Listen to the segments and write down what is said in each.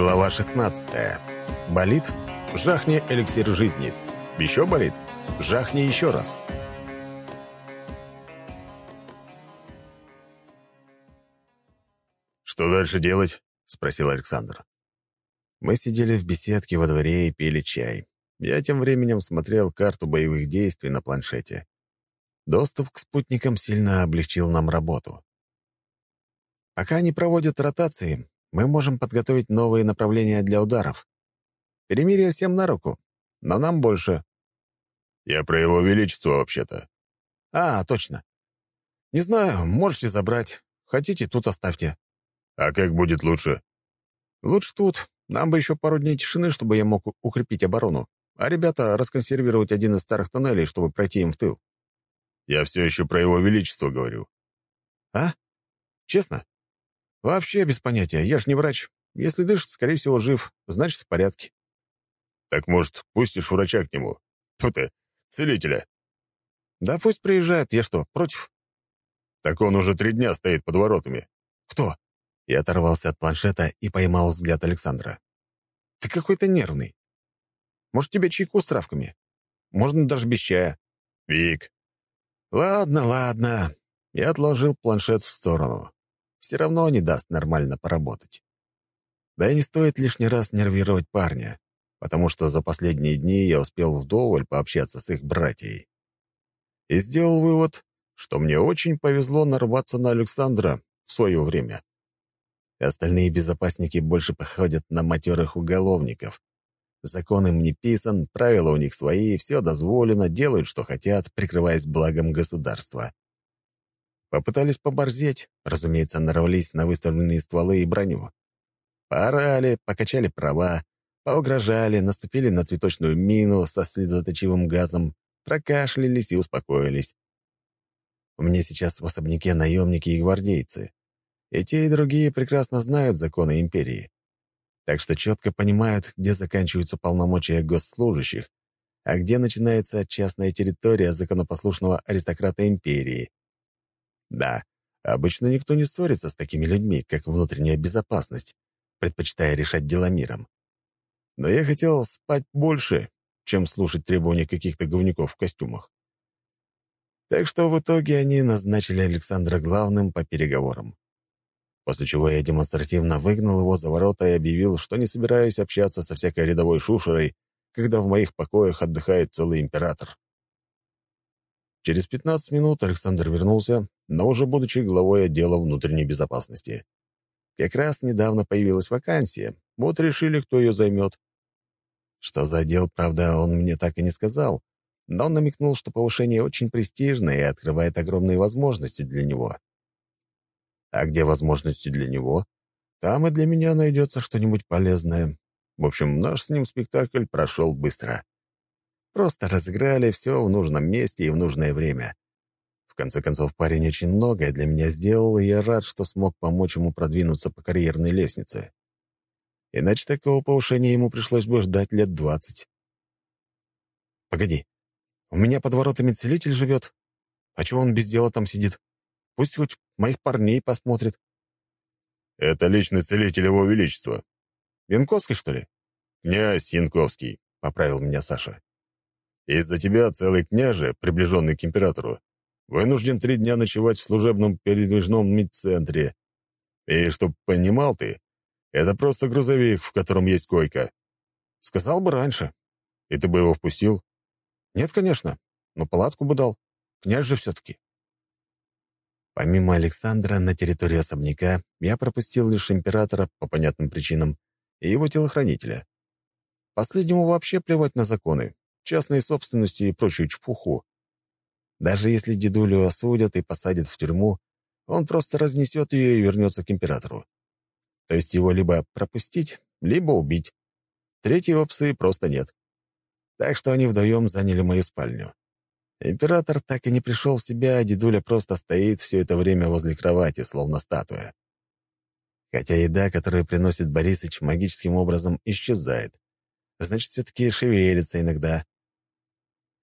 Глава 16. Болит? Жахни эликсир жизни. Еще болит? Жахни еще раз. «Что дальше делать?» — спросил Александр. Мы сидели в беседке во дворе и пили чай. Я тем временем смотрел карту боевых действий на планшете. Доступ к спутникам сильно облегчил нам работу. Пока они проводят ротации, мы можем подготовить новые направления для ударов. Перемирие всем на руку, но нам больше. Я про его величество, вообще-то. А, точно. Не знаю, можете забрать. Хотите, тут оставьте. А как будет лучше? Лучше тут. Нам бы еще пару дней тишины, чтобы я мог укрепить оборону. А ребята расконсервировать один из старых тоннелей, чтобы пройти им в тыл. Я все еще про его величество говорю. А? Честно? «Вообще без понятия. Я ж не врач. Если дышит, скорее всего, жив. Значит, в порядке». «Так, может, пустишь врача к нему? Фу ты, целителя». «Да пусть приезжает. Я что, против?» «Так он уже три дня стоит под воротами». «Кто?» Я оторвался от планшета и поймал взгляд Александра. «Ты какой-то нервный. Может, тебе чайку с травками? Можно даже без чая». «Вик». «Ладно, ладно». Я отложил планшет в сторону все равно не даст нормально поработать. Да и не стоит лишний раз нервировать парня, потому что за последние дни я успел вдоволь пообщаться с их братьей. И сделал вывод, что мне очень повезло нарваться на Александра в свое время. Остальные безопасники больше походят на матерых уголовников. Закон им не писан, правила у них свои, все дозволено, делают, что хотят, прикрываясь благом государства. Попытались поборзеть, разумеется, нарвались на выставленные стволы и броню. Поорали, покачали права, поугрожали, наступили на цветочную мину со слезоточивым газом, прокашлялись и успокоились. У меня сейчас в особняке наемники и гвардейцы. И те, и другие прекрасно знают законы империи. Так что четко понимают, где заканчиваются полномочия госслужащих, а где начинается частная территория законопослушного аристократа империи. Да, обычно никто не ссорится с такими людьми, как внутренняя безопасность, предпочитая решать дела миром. Но я хотел спать больше, чем слушать требования каких-то говнюков в костюмах. Так что в итоге они назначили Александра главным по переговорам. После чего я демонстративно выгнал его за ворота и объявил, что не собираюсь общаться со всякой рядовой шушерой, когда в моих покоях отдыхает целый император. Через 15 минут Александр вернулся, но уже будучи главой отдела внутренней безопасности. Как раз недавно появилась вакансия, вот решили, кто ее займет. Что за отдел, правда, он мне так и не сказал, но он намекнул, что повышение очень престижное и открывает огромные возможности для него. А где возможности для него, там и для меня найдется что-нибудь полезное. В общем, наш с ним спектакль прошел быстро. Просто разыграли все в нужном месте и в нужное время. В конце концов, парень очень многое для меня сделал, и я рад, что смог помочь ему продвинуться по карьерной лестнице. Иначе такого повышения ему пришлось бы ждать лет двадцать. «Погоди, у меня под воротами целитель живет. А чего он без дела там сидит? Пусть хоть моих парней посмотрит». «Это личный целитель его величества». «Янковский, что ли?» «Князь Янковский», — поправил меня Саша. Из-за тебя целый княже, приближенный к императору, вынужден три дня ночевать в служебном передвижном медцентре. И чтоб понимал ты, это просто грузовик, в котором есть койка. Сказал бы раньше. И ты бы его впустил? Нет, конечно, но палатку бы дал. Князь же все-таки. Помимо Александра, на территорию особняка я пропустил лишь императора по понятным причинам и его телохранителя. Последнему вообще плевать на законы, частной собственности и прочую чепуху. Даже если дедулю осудят и посадят в тюрьму, он просто разнесет ее и вернется к императору. То есть его либо пропустить, либо убить. Третьей опции просто нет. Так что они вдвоем заняли мою спальню. Император так и не пришел в себя, а дедуля просто стоит все это время возле кровати, словно статуя. Хотя еда, которую приносит Борисыч, магическим образом исчезает. Значит, все-таки шевелится иногда.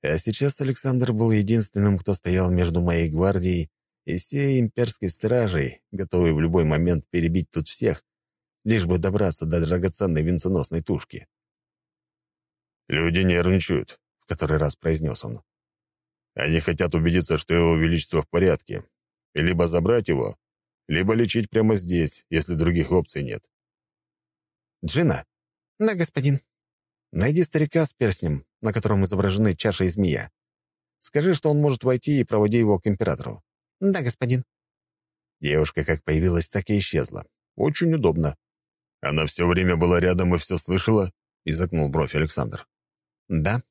А сейчас Александр был единственным, кто стоял между моей гвардией и всей имперской стражей, готовый в любой момент перебить тут всех, лишь бы добраться до драгоценной венценосной тушки. «Люди нервничают», — в который раз произнес он. «Они хотят убедиться, что его величество в порядке, и либо забрать его, либо лечить прямо здесь, если других опций нет». «Джина?» «Да, господин». «Найди старика с перстнем, на котором изображены чаша и змея. Скажи, что он может войти и проводи его к императору». «Да, господин». Девушка как появилась, так и исчезла. Очень удобно. Она все время была рядом и все слышала, — изогнул бровь Александр. «Да.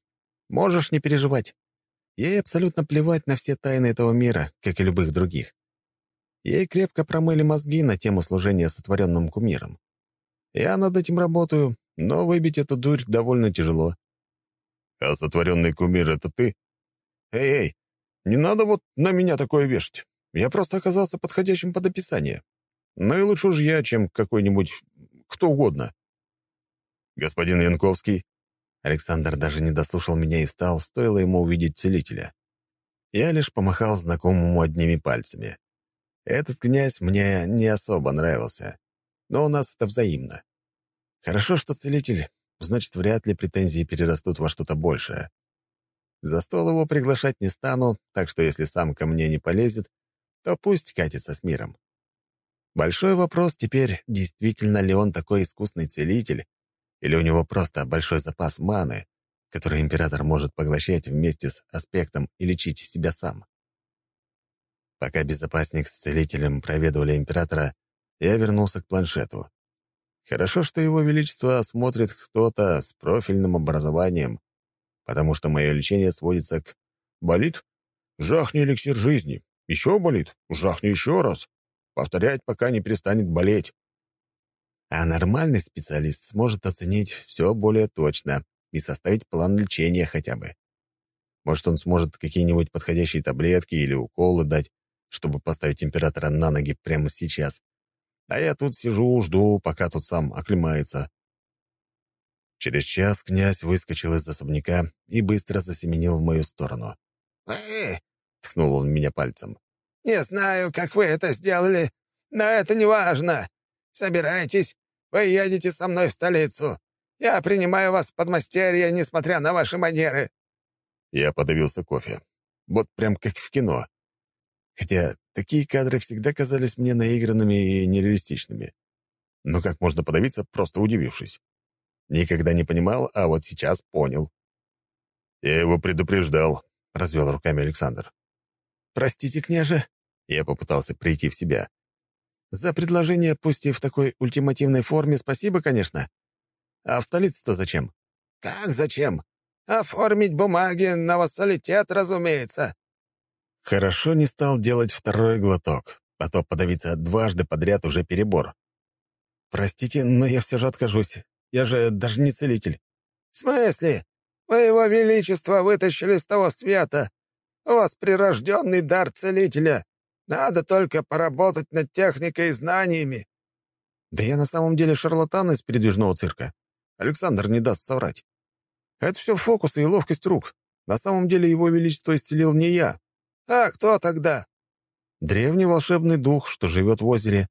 Можешь не переживать. Ей абсолютно плевать на все тайны этого мира, как и любых других. Ей крепко промыли мозги на тему служения сотворенным кумиром. Я над этим работаю, но выбить эту дурь довольно тяжело». «А сотворенный кумир — это ты?» «Эй-эй, не надо вот на меня такое вешать. Я просто оказался подходящим под описание. Ну и лучше уж я, чем какой-нибудь кто угодно». «Господин Янковский, Александр даже не дослушал меня и встал, стоило ему увидеть целителя. Я лишь помахал знакомому одними пальцами. Этот князь мне не особо нравился, но у нас это взаимно. Хорошо, что целитель, значит, вряд ли претензии перерастут во что-то большее. За стол его приглашать не стану, так что если сам ко мне не полезет, то пусть катится с миром. Большой вопрос теперь, действительно ли он такой искусный целитель, или у него просто большой запас маны, который император может поглощать вместе с аспектом и лечить себя сам. Пока безопасник с целителем проведывали императора, я вернулся к планшету. Хорошо, что его величество осмотрит кто-то с профильным образованием, потому что мое лечение сводится к «болит? Жахни эликсир жизни. Еще болит? Жахни еще раз. Повторять, пока не перестанет болеть». А нормальный специалист сможет оценить все более точно и составить план лечения хотя бы. Может, он сможет какие-нибудь подходящие таблетки или уколы дать, чтобы поставить императора на ноги прямо сейчас. А я тут сижу, жду, пока тут сам оклемается. Через час князь выскочил из особняка и быстро засеменил в мою сторону. «Вы!» — ткнул он меня пальцем. «Не знаю, как вы это сделали, но это не важно. Собирайтесь, вы едете со мной в столицу. Я принимаю вас под мастерье, несмотря на ваши манеры». Я подавился кофе. Вот прям как в кино. Хотя такие кадры всегда казались мне наигранными и нереалистичными. Но как можно подавиться, просто удивившись? Никогда не понимал, а вот сейчас понял. «Я его предупреждал», — развел руками Александр. «Простите, княже», — я попытался прийти в себя. За предложение, пусть и в такой ультимативной форме, спасибо, конечно. А в столице-то зачем? Как зачем? Оформить бумаги на вассалитет, разумеется. Хорошо не стал делать второй глоток, а то подавиться дважды подряд уже перебор. Простите, но я все же откажусь. Я же даже не целитель. В смысле? Вы его величество вытащили с того света. У вас прирожденный дар целителя. Надо только поработать над техникой и знаниями». «Да я на самом деле шарлатан из передвижного цирка. Александр не даст соврать. Это все фокусы и ловкость рук. На самом деле его величество исцелил не я. А кто тогда?» Древний волшебный дух, что живет в озере.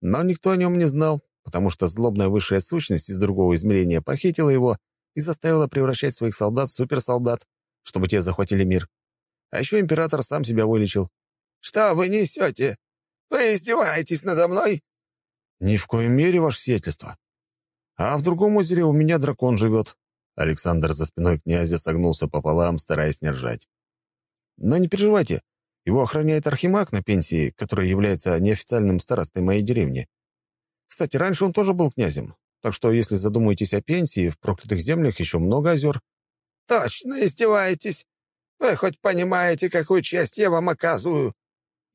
Но никто о нем не знал, потому что злобная высшая сущность из другого измерения похитила его и заставила превращать своих солдат в суперсолдат, чтобы те захватили мир. А еще император сам себя вылечил. «Что вы несете? Вы издеваетесь надо мной?» «Ни в коем мере, ваше сиятельство. А в другом озере у меня дракон живет». Александр за спиной князя согнулся пополам, стараясь не ржать. «Но не переживайте, его охраняет Архимаг на пенсии, который является неофициальным старостой моей деревни. Кстати, раньше он тоже был князем, так что если задумаетесь о пенсии, в проклятых землях еще много озер». «Точно издеваетесь? Вы хоть понимаете, какую честь я вам оказываю?»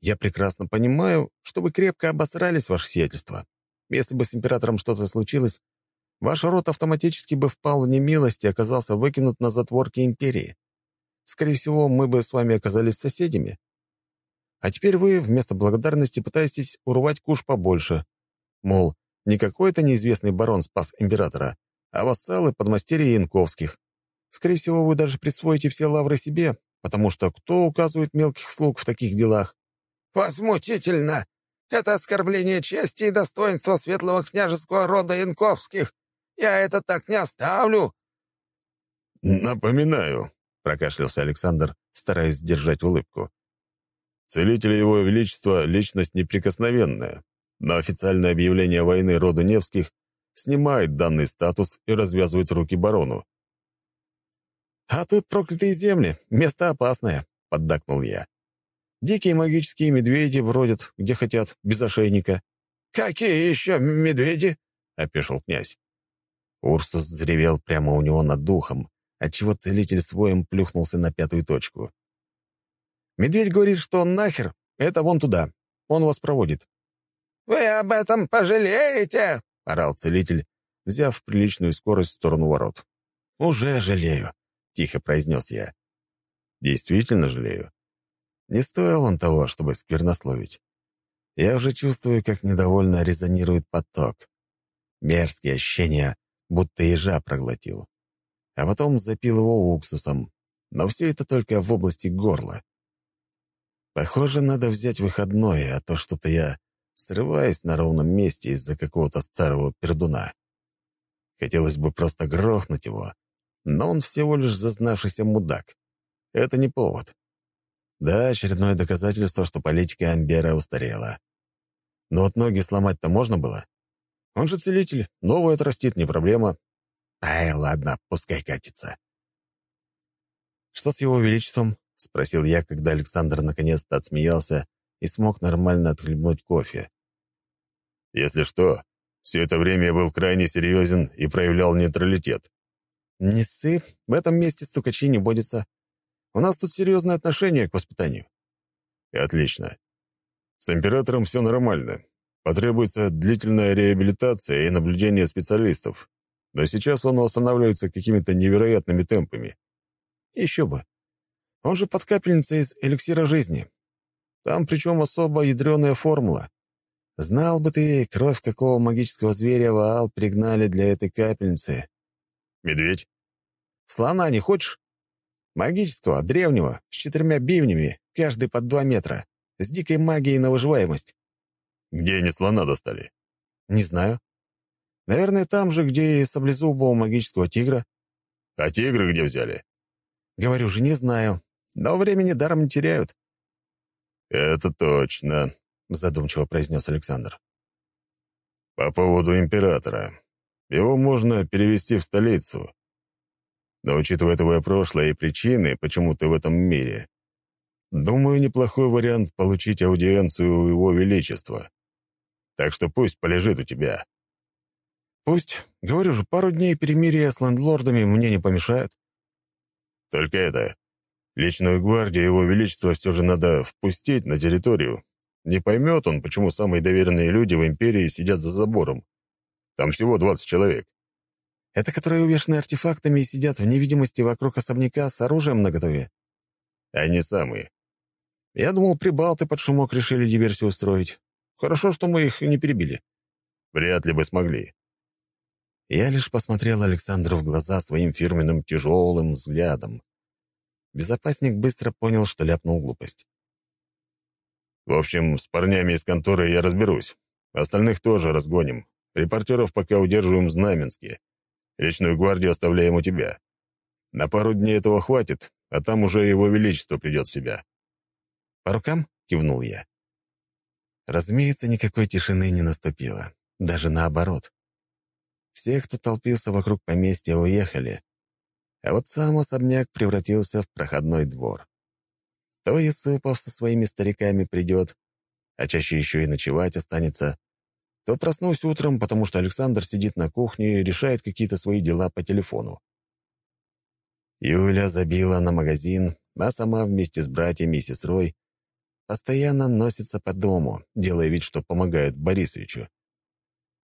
Я прекрасно понимаю, что вы крепко обосрались, ваше сиятельство. Если бы с императором что-то случилось, ваш род автоматически бы впал в немилость и оказался выкинут на затворки империи. Скорее всего, мы бы с вами оказались соседями. А теперь вы вместо благодарности пытаетесь урвать куш побольше. Мол, не какой-то неизвестный барон спас императора, а вассалы подмастерья Янковских. Скорее всего, вы даже присвоите все лавры себе, потому что кто указывает мелких слуг в таких делах? «Возмутительно! Это оскорбление чести и достоинства светлого княжеского рода Янковских. Я это так не оставлю!» «Напоминаю», — прокашлялся Александр, стараясь сдержать улыбку. «Целитель Его Величества — личность неприкосновенная, но официальное объявление войны роду Невских снимает данный статус и развязывает руки барону. «А тут проклятые земли, место опасное», — поддакнул я. «Дикие магические медведи бродят, где хотят, без ошейника». «Какие еще медведи?» — опешил князь. Урсус взревел прямо у него над духом, отчего целитель своим плюхнулся на пятую точку. «Медведь говорит, что нахер, это вон туда. Он вас проводит». «Вы об этом пожалеете!» — орал целитель, взяв приличную скорость в сторону ворот. «Уже жалею», — тихо произнес я. «Действительно жалею. Не стоил он того, чтобы сквернословить. Я уже чувствую, как недовольно резонирует поток. Мерзкие ощущения, будто ежа проглотил. А потом запил его уксусом. Но все это только в области горла. Похоже, надо взять выходной, а то что-то я срываюсь на ровном месте из-за какого-то старого пердуна. Хотелось бы просто грохнуть его, но он всего лишь зазнавшийся мудак. Это не повод. Да, очередное доказательство, что политика Амбера устарела. Но вот ноги сломать-то можно было? Он же целитель, новое отрастит, не проблема. Ай, ладно, пускай катится. «Что с его величеством?» — спросил я, когда Александр наконец-то отсмеялся и смог нормально отхлебнуть кофе. «Если что, все это время я был крайне серьезен и проявлял нейтралитет». «Не ссы, в этом месте стукачи не водится. У нас тут серьезное отношение к воспитанию». «Отлично. С императором все нормально. Потребуется длительная реабилитация и наблюдение специалистов. Но сейчас он восстанавливается какими-то невероятными темпами. Еще бы. Он же под капельницей из эликсира жизни. Там причем особо ядреная формула. Знал бы ты, кровь какого магического зверя Ваал пригнали для этой капельницы. Медведь? Слона не хочешь? Магического, древнего, с четырьмя бивнями, каждый под два метра, с дикой магией на выживаемость. Где они слона достали? Не знаю. Наверное, там же, где и саблезубого магического тигра. А тигры где взяли? Говорю же, не знаю. Но времени даром не теряют. Это точно, задумчиво произнес Александр. По поводу императора. Его можно перевести в столицу. Но учитывая твое прошлое и причины, почему ты в этом мире, думаю, неплохой вариант получить аудиенцию у его величества. Так что пусть полежит у тебя». «Пусть. Говорю же, пару дней перемирия с лендлордами мне не помешает». «Только это. Личную гвардию его величества все же надо впустить на территорию. Не поймет он, почему самые доверенные люди в империи сидят за забором. Там всего 20 человек». «Это которые увешаны артефактами и сидят в невидимости вокруг особняка с оружием наготове?» «Они самые». «Я думал, прибалты под шумок решили диверсию устроить. Хорошо, что мы их не перебили. Вряд ли бы смогли. Я лишь посмотрел Александру в глаза своим фирменным тяжелым взглядом. Безопасник быстро понял, что ляпнул глупость. В общем, с парнями из конторы я разберусь. Остальных тоже разгоним. Репортеров пока удерживаем в Знаменске. Личную гвардию оставляем у тебя. На пару дней этого хватит, а там уже его величество придет в себя. «По рукам?» — кивнул я. Разумеется, никакой тишины не наступило. Даже наоборот. Все, кто толпился вокруг поместья, уехали. А вот сам особняк превратился в проходной двор. То Юсупов со своими стариками придет, а чаще еще и ночевать останется, то проснусь утром, потому что Александр сидит на кухне и решает какие-то свои дела по телефону. Юля забила на магазин, а сама вместе с братьями и сестрой Постоянно носится по дому, делая вид, что помогает Борисовичу.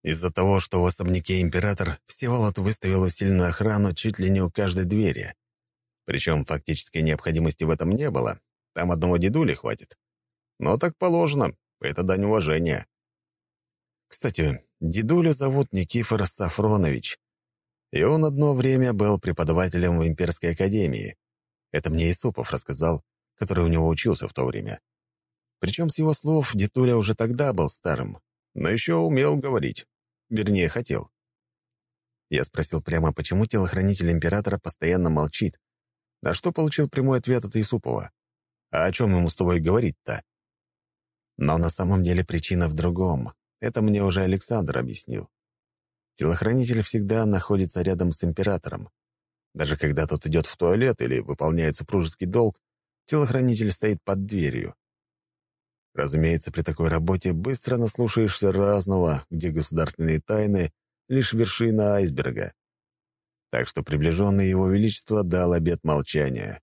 Из-за того, что в особняке император, Всеволод выставил усиленную охрану чуть ли не у каждой двери. Причем фактической необходимости в этом не было. Там одного дедули хватит. Но так положено. Это дань уважения. Кстати, дедулю зовут Никифор Сафронович. И он одно время был преподавателем в Имперской академии. Это мне Исупов рассказал, который у него учился в то время. Причем с его слов Дитуля уже тогда был старым, но еще умел говорить. Вернее, хотел. Я спросил прямо, почему телохранитель императора постоянно молчит, на что получил прямой ответ от Исупова. А о чем ему с тобой говорить-то? Но на самом деле причина в другом. Это мне уже Александр объяснил. Телохранитель всегда находится рядом с императором. Даже когда тот идет в туалет или выполняет супружеский долг, телохранитель стоит под дверью. Разумеется, при такой работе быстро наслушаешься разного, где государственные тайны — лишь вершина айсберга. Так что приближенный его величество дал обет молчания.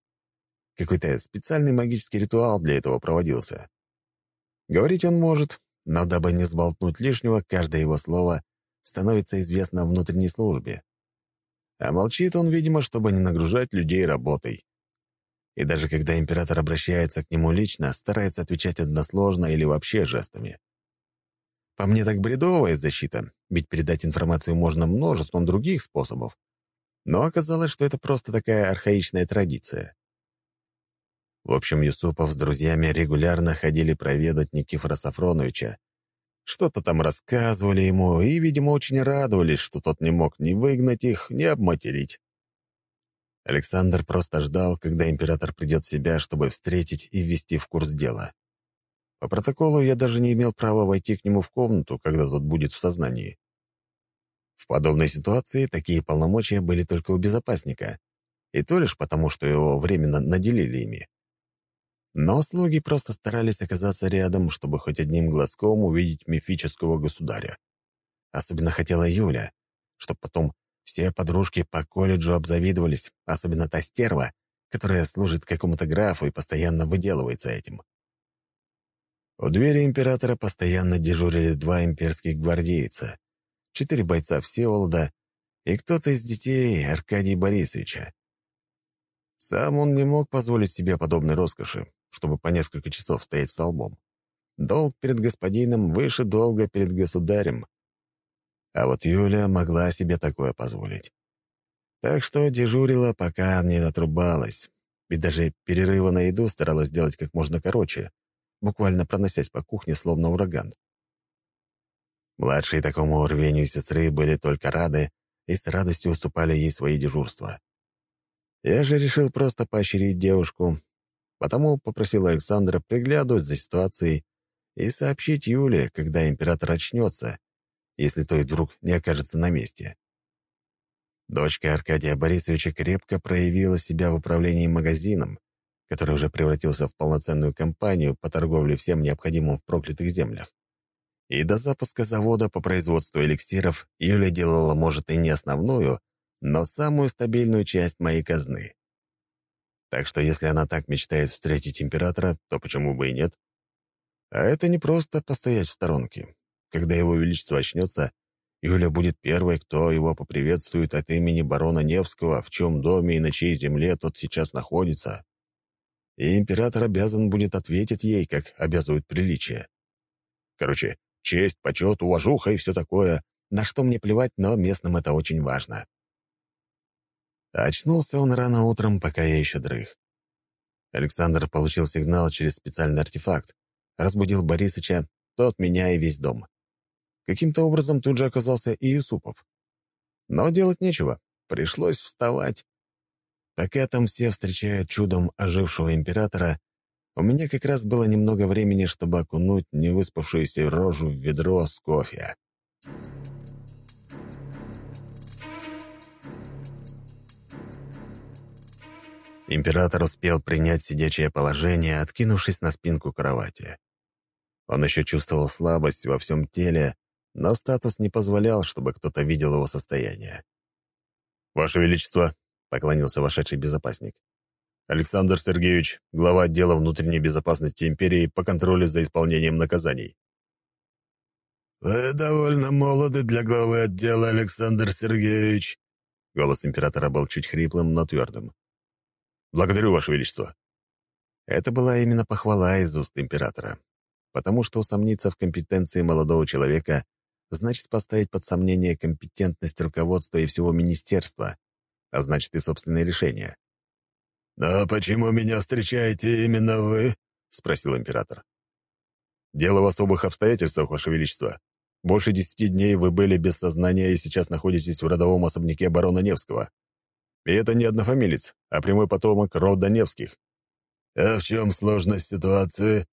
Какой-то специальный магический ритуал для этого проводился. Говорить он может, но дабы не сболтнуть лишнего, каждое его слово становится известно внутренней службе. А молчит он, видимо, чтобы не нагружать людей работой. И даже когда император обращается к нему лично, старается отвечать односложно или вообще жестами. По мне так бредовая защита, ведь передать информацию можно множеством других способов. Но оказалось, что это просто такая архаичная традиция. В общем, Юсупов с друзьями регулярно ходили проведать Никифора Сафроновича, что-то там рассказывали ему и, видимо, очень радовались, что тот не мог ни выгнать их, ни обматерить. Александр просто ждал, когда император придет в себя, чтобы встретить и ввести в курс дела. По протоколу я даже не имел права войти к нему в комнату, когда тот будет в сознании. В подобной ситуации такие полномочия были только у безопасника, и то лишь потому, что его временно наделили ими. Но слуги просто старались оказаться рядом, чтобы хоть одним глазком увидеть мифического государя. Особенно хотела Юля, чтобы потом все подружки по колледжу обзавидовались, особенно та стерва, которая служит какому-то графу и постоянно выделывается этим. У двери императора постоянно дежурили два имперских гвардейца, четыре бойца Всеволода и кто-то из детей Аркадия Борисовича. Сам он не мог позволить себе подобной роскоши, чтобы по несколько часов стоять столбом. Долг перед господином выше долга перед государем. А вот Юля могла себе такое позволить. Так что дежурила, пока не отрубалась, и даже перерывы на еду старалась делать как можно короче, буквально проносясь по кухне, словно ураган. Младшие такому рвению сестры были только рады и с радостью уступали ей свои дежурства. Я же решил просто поощрить девушку, потому попросил Александра приглядывать за ситуацией и сообщить Юле, когда император очнется, если той вдруг не окажется на месте. Дочка Аркадия Борисовича крепко проявила себя в управлении магазином, который уже превратился в полноценную компанию по торговле всем необходимым в проклятых землях. И до запуска завода по производству эликсиров Юля делала, может, и не основную, но самую стабильную часть моей казны. Так что если она так мечтает встретить императора, то почему бы и нет? А это не просто постоять в сторонке. Когда его величество очнется, Юля будет первой, кто его поприветствует от имени барона Невского, в чем доме и на чьей земле тот сейчас находится. И император обязан будет ответить ей, как обязывают приличия. Короче, честь, почет, уважуха и все такое, на что мне плевать, но местным это очень важно. очнулся он рано утром, пока я еще дрых. Александр получил сигнал через специальный артефакт, разбудил Борисыча, тот меня и весь дом. Каким-то образом тут же оказался и Юсупов. Но делать нечего, пришлось вставать. Пока там все встречают чудом ожившего императора, у меня как раз было немного времени, чтобы окунуть невыспавшуюся рожу в ведро с кофе. Император успел принять сидячее положение, откинувшись на спинку кровати. Он еще чувствовал слабость во всем теле, но статус не позволял, чтобы кто-то видел его состояние. «Ваше Величество», — поклонился вошедший безопасник, «Александр Сергеевич, глава отдела внутренней безопасности империи по контролю за исполнением наказаний». «Вы довольно молоды для главы отдела, Александр Сергеевич», Голос императора был чуть хриплым, но твердым. «Благодарю, Ваше Величество». Это была именно похвала из уст императора, потому что усомниться в компетенции молодого человека значит поставить под сомнение компетентность руководства и всего министерства, а значит и собственные решения. «Но почему меня встречаете именно вы?» — спросил император. Дело в особых обстоятельствах, Ваше Величество. Больше десяти дней вы были без сознания и сейчас находитесь в родовом особняке барона Невского. И это не однофамилец, а прямой потомок рода Невских. А в чем сложность ситуации?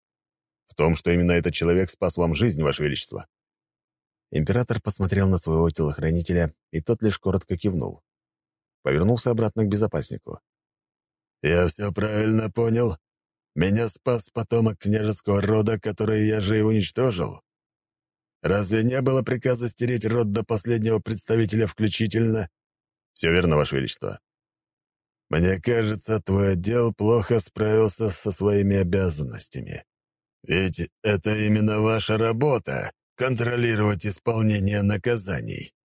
В том, что именно этот человек спас вам жизнь, Ваше Величество. Император посмотрел на своего телохранителя, и тот лишь коротко кивнул. Повернулся обратно к безопаснику. «Я все правильно понял? Меня спас потомок княжеского рода, который я же и уничтожил? Разве не было приказа стереть род до последнего представителя включительно?» «Все верно, Ваше Величество». «Мне кажется, твой отдел плохо справился со своими обязанностями. Ведь это именно ваша работа — контролировать исполнение наказаний».